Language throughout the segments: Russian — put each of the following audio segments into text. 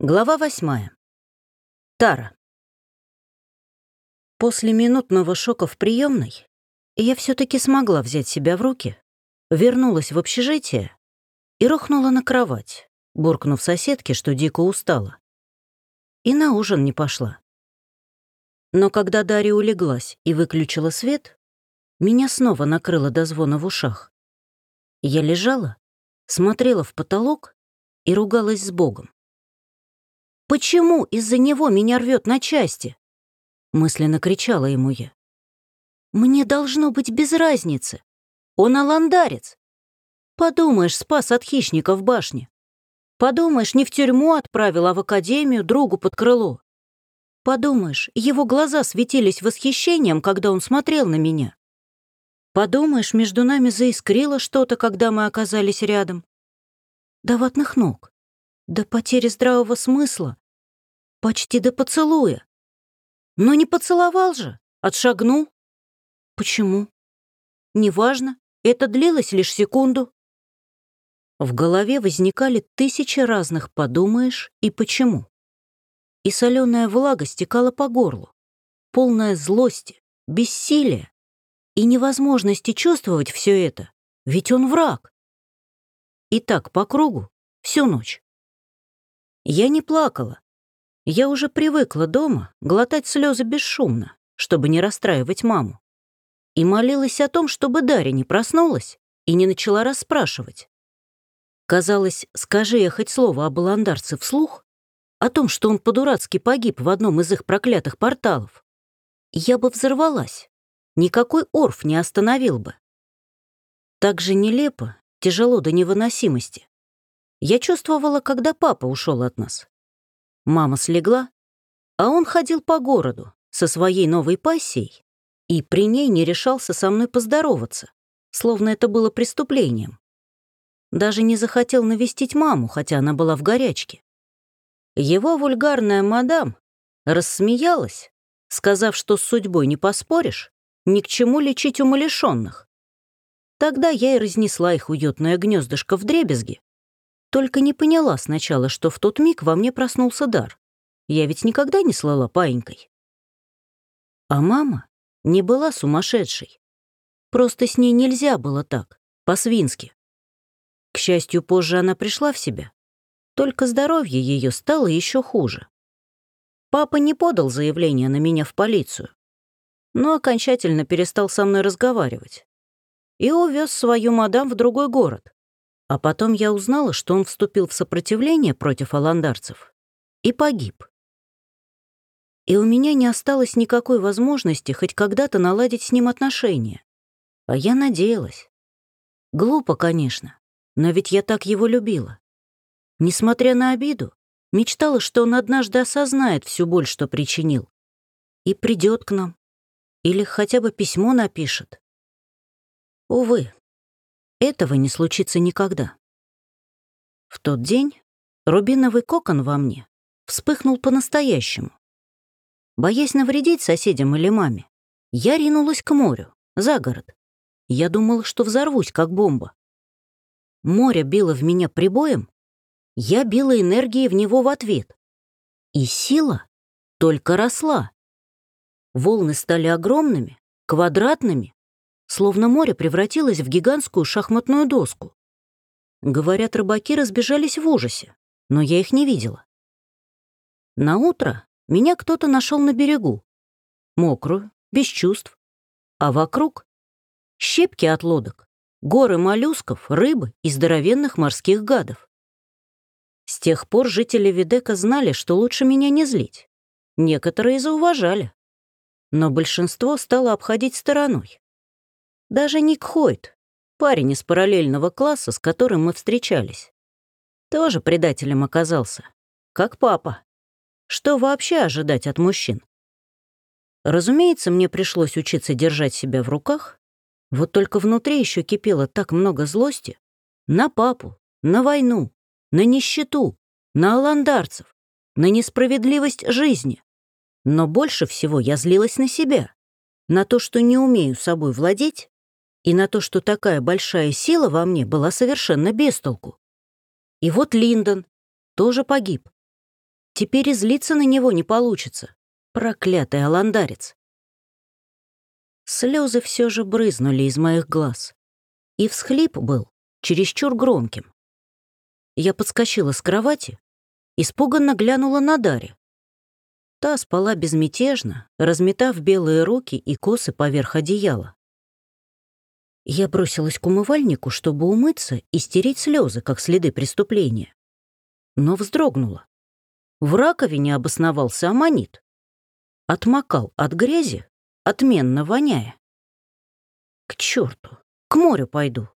Глава восьмая. Тара. После минутного шока в приемной я все таки смогла взять себя в руки, вернулась в общежитие и рухнула на кровать, буркнув соседке, что дико устала. И на ужин не пошла. Но когда Дарья улеглась и выключила свет, меня снова накрыло до звона в ушах. Я лежала, смотрела в потолок и ругалась с Богом. Почему из-за него меня рвет на части? Мысленно кричала ему я. Мне должно быть без разницы. Он аландарец. Подумаешь, спас от хищника в башне. Подумаешь, не в тюрьму отправил, а в академию другу под крыло. Подумаешь, его глаза светились восхищением, когда он смотрел на меня. Подумаешь, между нами заискрило что-то, когда мы оказались рядом. До ватных ног до потери здравого смысла, почти до поцелуя. Но не поцеловал же, отшагнул. Почему? Неважно, это длилось лишь секунду. В голове возникали тысячи разных «подумаешь» и «почему». И соленая влага стекала по горлу, полная злости, бессилия и невозможности чувствовать все это, ведь он враг. И так по кругу всю ночь. Я не плакала. Я уже привыкла дома глотать слезы бесшумно, чтобы не расстраивать маму. И молилась о том, чтобы Дарья не проснулась и не начала расспрашивать. Казалось, скажи я хоть слово об Аландарце вслух, о том, что он по-дурацки погиб в одном из их проклятых порталов, я бы взорвалась. Никакой орф не остановил бы. Так же нелепо, тяжело до невыносимости, я чувствовала, когда папа ушел от нас. Мама слегла, а он ходил по городу со своей новой пассией и при ней не решался со мной поздороваться, словно это было преступлением. Даже не захотел навестить маму, хотя она была в горячке. Его вульгарная мадам рассмеялась, сказав, что с судьбой не поспоришь, ни к чему лечить умалишенных. Тогда я и разнесла их уютное гнездышко в дребезги, только не поняла сначала, что в тот миг во мне проснулся дар. Я ведь никогда не слала паинькой. А мама не была сумасшедшей. Просто с ней нельзя было так, по-свински. К счастью, позже она пришла в себя. Только здоровье ее стало еще хуже. Папа не подал заявление на меня в полицию, но окончательно перестал со мной разговаривать и увез свою мадам в другой город, а потом я узнала, что он вступил в сопротивление против аландарцев и погиб. И у меня не осталось никакой возможности хоть когда-то наладить с ним отношения. А я надеялась. Глупо, конечно, но ведь я так его любила. Несмотря на обиду, мечтала, что он однажды осознает всю боль, что причинил, и придет к нам, или хотя бы письмо напишет. Увы, этого не случится никогда. В тот день рубиновый кокон во мне вспыхнул по-настоящему. Боясь навредить соседям или маме, я ринулась к морю, за город. Я думала, что взорвусь, как бомба. Море било в меня прибоем, я била энергией в него в ответ. И сила только росла. Волны стали огромными, квадратными, словно море превратилось в гигантскую шахматную доску. Говорят, рыбаки разбежались в ужасе, но я их не видела. На утро меня кто-то нашел на берегу, мокрую, без чувств, а вокруг — щепки от лодок, горы моллюсков, рыбы и здоровенных морских гадов. С тех пор жители Видека знали, что лучше меня не злить. Некоторые зауважали. Но большинство стало обходить стороной. Даже Ник Хойт, парень из параллельного класса, с которым мы встречались, тоже предателем оказался, как папа. Что вообще ожидать от мужчин? Разумеется, мне пришлось учиться держать себя в руках, вот только внутри еще кипело так много злости на папу, на войну, на нищету, на аландарцев, на несправедливость жизни. Но больше всего я злилась на себя, на то, что не умею собой владеть и на то, что такая большая сила во мне была совершенно без толку. И вот Линдон тоже погиб. Теперь и злиться на него не получится. Проклятый аландарец. Слезы все же брызнули из моих глаз. И всхлип был чересчур громким. Я подскочила с кровати, испуганно глянула на Дарья. Та спала безмятежно, разметав белые руки и косы поверх одеяла. Я бросилась к умывальнику, чтобы умыться и стереть слезы, как следы преступления. Но вздрогнула. В раковине обосновался аммонит. Отмокал от грязи, отменно воняя. К черту, к морю пойду,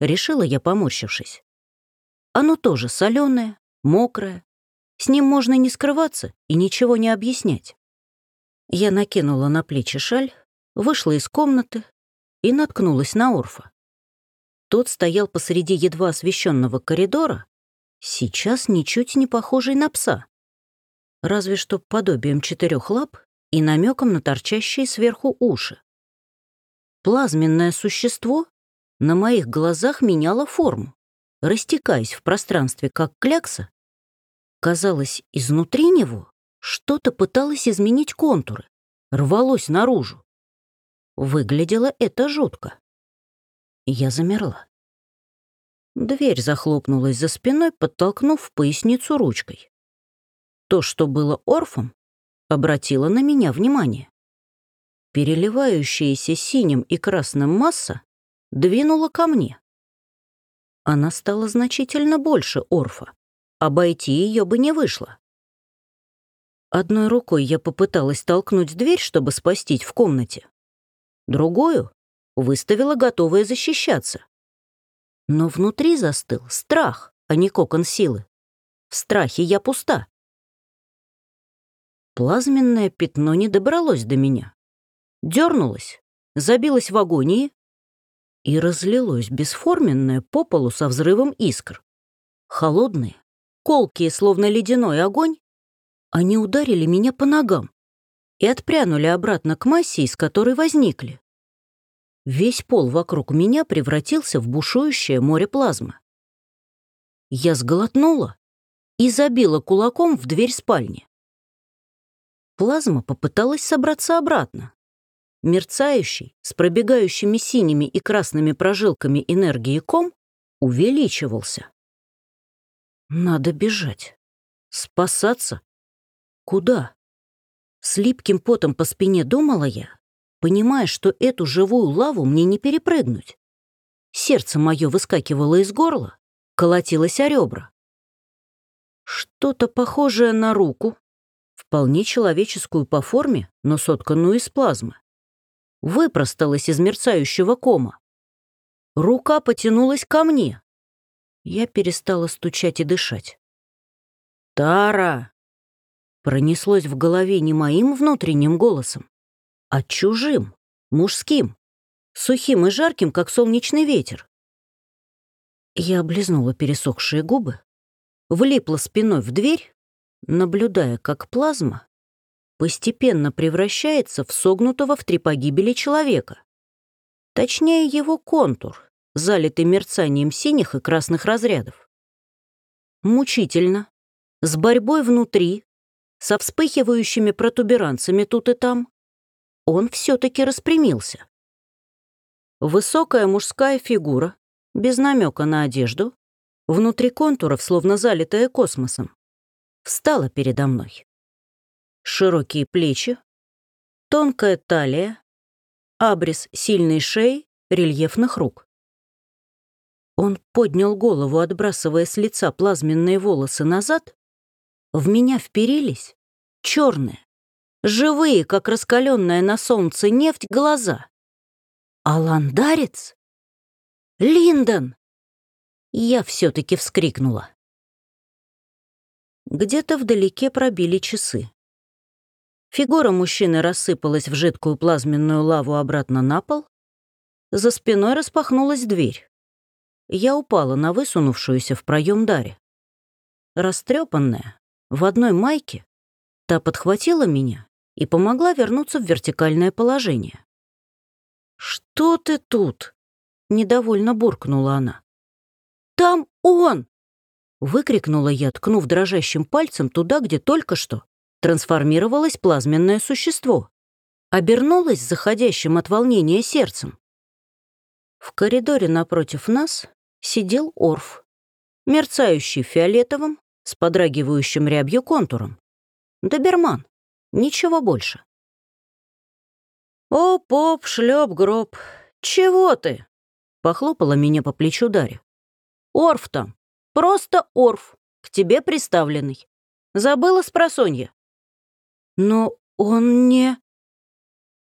решила я, поморщившись. Оно тоже соленое, мокрое. С ним можно не скрываться и ничего не объяснять. Я накинула на плечи шаль, вышла из комнаты и наткнулась на Орфа. Тот стоял посреди едва освещенного коридора, сейчас ничуть не похожий на пса разве что подобием четырех лап и намеком на торчащие сверху уши. Плазменное существо на моих глазах меняло форму, растекаясь в пространстве, как клякса. Казалось, изнутри него что-то пыталось изменить контуры, рвалось наружу. Выглядело это жутко. Я замерла. Дверь захлопнулась за спиной, подтолкнув поясницу ручкой. То, что было орфом, обратило на меня внимание. Переливающаяся синим и красным масса двинула ко мне. Она стала значительно больше орфа. Обойти ее бы не вышло. Одной рукой я попыталась толкнуть дверь, чтобы спастить в комнате. Другую выставила, готовая защищаться. Но внутри застыл страх, а не кокон силы. В страхе я пуста. Плазменное пятно не добралось до меня. Дернулось, забилось в агонии и разлилось бесформенное по полу со взрывом искр. Холодные, колкие, словно ледяной огонь, они ударили меня по ногам и отпрянули обратно к массе, из которой возникли. Весь пол вокруг меня превратился в бушующее море плазмы. Я сглотнула и забила кулаком в дверь спальни. Плазма попыталась собраться обратно. Мерцающий, с пробегающими синими и красными прожилками энергии ком увеличивался. Надо бежать. Спасаться? Куда? С липким потом по спине думала я, понимая, что эту живую лаву мне не перепрыгнуть. Сердце мое выскакивало из горла, колотилось о ребра. Что-то похожее на руку, вполне человеческую по форме, но сотканную из плазмы. Выпросталась из мерцающего кома. Рука потянулась ко мне. Я перестала стучать и дышать. «Тара!» Пронеслось в голове не моим внутренним голосом, а чужим, мужским, сухим и жарким, как солнечный ветер. Я облизнула пересохшие губы, влипла спиной в дверь наблюдая, как плазма постепенно превращается в согнутого в три погибели человека. Точнее, его контур, залитый мерцанием синих и красных разрядов. Мучительно, с борьбой внутри, со вспыхивающими протуберанцами тут и там, он все-таки распрямился. Высокая мужская фигура, без намека на одежду, внутри контуров, словно залитая космосом встала передо мной. Широкие плечи, тонкая талия, абрис сильной шеи, рельефных рук. Он поднял голову, отбрасывая с лица плазменные волосы назад. В меня вперились черные, живые, как раскаленная на солнце нефть, глаза. «Аландарец? Линдон!» Я все-таки вскрикнула. Где-то вдалеке пробили часы. Фигура мужчины рассыпалась в жидкую плазменную лаву обратно на пол. За спиной распахнулась дверь. Я упала на высунувшуюся в проем Даре. Растрепанная, в одной майке, та подхватила меня и помогла вернуться в вертикальное положение. «Что ты тут?» — недовольно буркнула она. «Там он!» Выкрикнула я, ткнув дрожащим пальцем туда, где только что трансформировалось плазменное существо. Обернулась заходящим от волнения сердцем. В коридоре напротив нас сидел Орф, мерцающий фиолетовым, с подрагивающим рябью контуром. Доберман. Ничего больше. «О, поп, шлеп, гроб, чего ты?» — похлопала меня по плечу Дарья. «Орф там, просто Орф, к тебе приставленный. Забыла спросонья?» «Но он не...»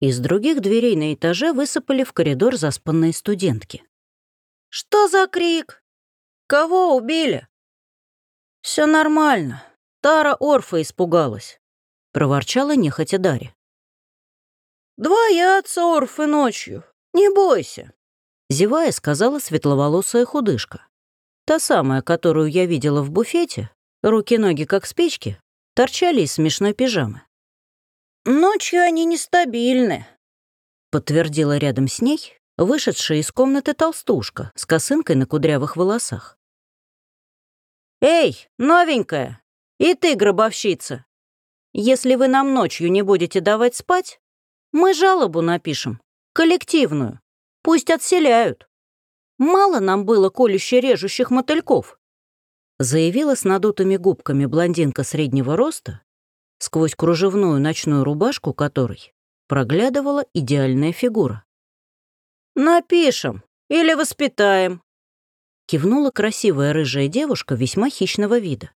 Из других дверей на этаже высыпали в коридор заспанные студентки. «Что за крик? Кого убили?» Все нормально. Тара Орфа испугалась», — проворчала нехотя Дарья. «Двоятся Орфы ночью, не бойся», — зевая сказала светловолосая худышка. Та самая, которую я видела в буфете, руки-ноги как спички, торчали из смешной пижамы. «Ночью они нестабильны», — подтвердила рядом с ней вышедшая из комнаты толстушка с косынкой на кудрявых волосах. «Эй, новенькая! И ты, гробовщица! Если вы нам ночью не будете давать спать, мы жалобу напишем, коллективную. Пусть отселяют. Мало нам было колюще-режущих мотыльков», заявила с надутыми губками блондинка среднего роста, сквозь кружевную ночную рубашку которой проглядывала идеальная фигура. «Напишем или воспитаем», кивнула красивая рыжая девушка весьма хищного вида.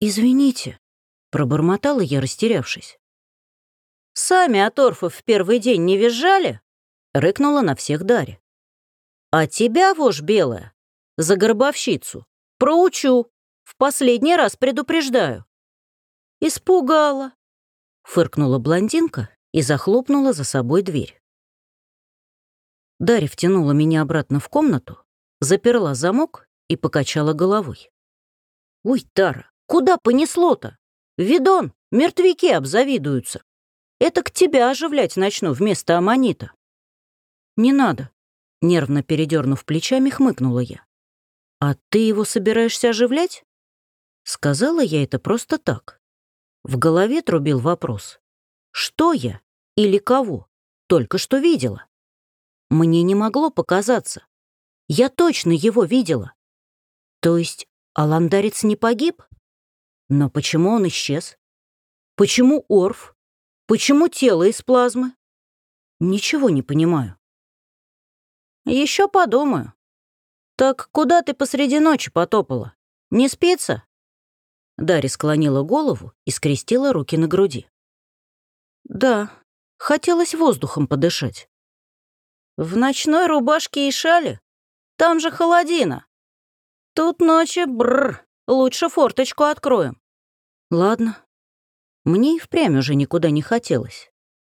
«Извините», — пробормотала я, растерявшись. «Сами от орфов в первый день не визжали?» — рыкнула на всех Дарья. «А тебя, вошь белая, за горбовщицу, проучу, в последний раз предупреждаю». «Испугала», — фыркнула блондинка и захлопнула за собой дверь. Дарья втянула меня обратно в комнату, заперла замок и покачала головой. «Ой, Тара, куда понесло-то? Видон, мертвяки обзавидуются. Это к тебя оживлять начну вместо аммонита». «Не надо», — нервно передернув плечами, хмыкнула я. «А ты его собираешься оживлять?» Сказала я это просто так. В голове трубил вопрос. Что я или кого только что видела? Мне не могло показаться, я точно его видела. То есть Аландарец не погиб? Но почему он исчез? Почему Орф? Почему тело из плазмы? Ничего не понимаю. Еще подумаю. Так куда ты посреди ночи потопала? Не спится? Дарья склонила голову и скрестила руки на груди. Да, хотелось воздухом подышать. В ночной рубашке и шале? Там же холодина. Тут ночи, бррр, лучше форточку откроем. Ладно. Мне и впрямь уже никуда не хотелось.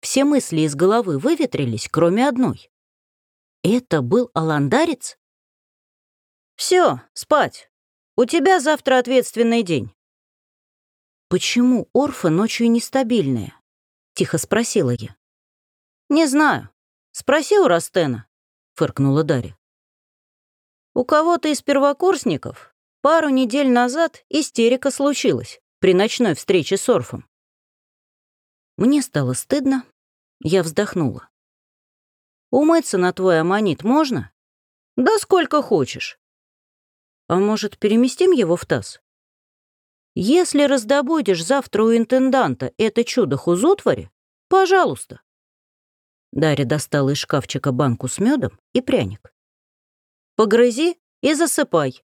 Все мысли из головы выветрились, кроме одной. Это был аландарец? Все, спать. У тебя завтра ответственный день. Почему орфа ночью нестабильная? Тихо спросила я. Не знаю. Спроси у Растена, фыркнула Дарья. У кого-то из первокурсников пару недель назад истерика случилась при ночной встрече с Орфом. Мне стало стыдно, я вздохнула. «Умыться на твой аммонит можно?» «Да сколько хочешь». «А может, переместим его в таз?» «Если раздобудешь завтра у интенданта это чудо хузутвари, пожалуйста». Дарья достала из шкафчика банку с медом и пряник. Погрызи и засыпай.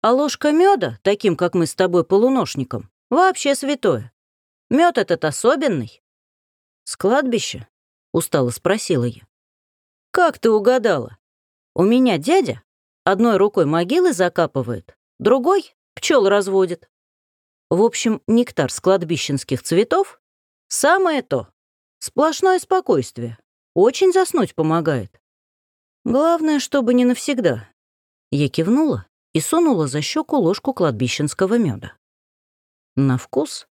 А ложка меда, таким, как мы с тобой полуношником, вообще святое. Мед этот особенный. С кладбища? Устало спросила я. Как ты угадала? У меня дядя одной рукой могилы закапывает, другой пчел разводит. В общем, нектар с кладбищенских цветов — самое то. Сплошное спокойствие. Очень заснуть помогает. Главное, чтобы не навсегда. Я кивнула и сунула за щеку ложку кладбищенского меда. На вкус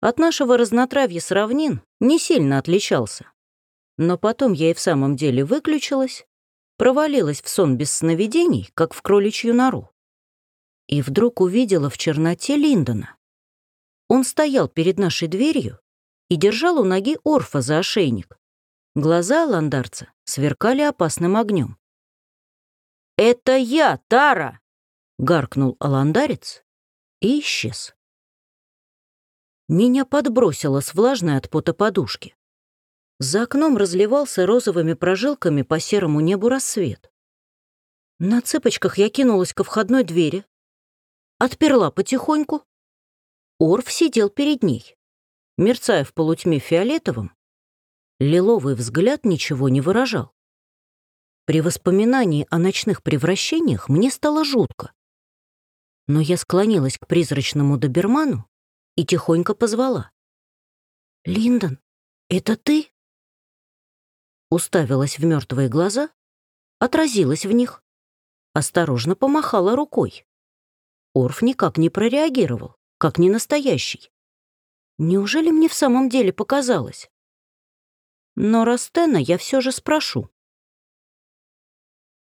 от нашего разнотравья с равнин не сильно отличался. Но потом я и в самом деле выключилась, провалилась в сон без сновидений, как в кроличью нору. и вдруг увидела в черноте Линдона. Он стоял перед нашей дверью и держал у ноги Орфа за ошейник. Глаза ландарца сверкали опасным огнем. «Это я, Тара!» — гаркнул аландарец и исчез. Меня подбросило с влажной от пота подушки. За окном разливался розовыми прожилками по серому небу рассвет. На цыпочках я кинулась ко входной двери, отперла потихоньку. Орф сидел перед ней, мерцая в полутьме фиолетовым. Лиловый взгляд ничего не выражал. При воспоминании о ночных превращениях мне стало жутко. Но я склонилась к призрачному доберману и тихонько позвала. «Линдон, это ты?» Уставилась в мертвые глаза, отразилась в них, осторожно помахала рукой. Орф никак не прореагировал, как не настоящий. Неужели мне в самом деле показалось? Но Растена я все же спрошу.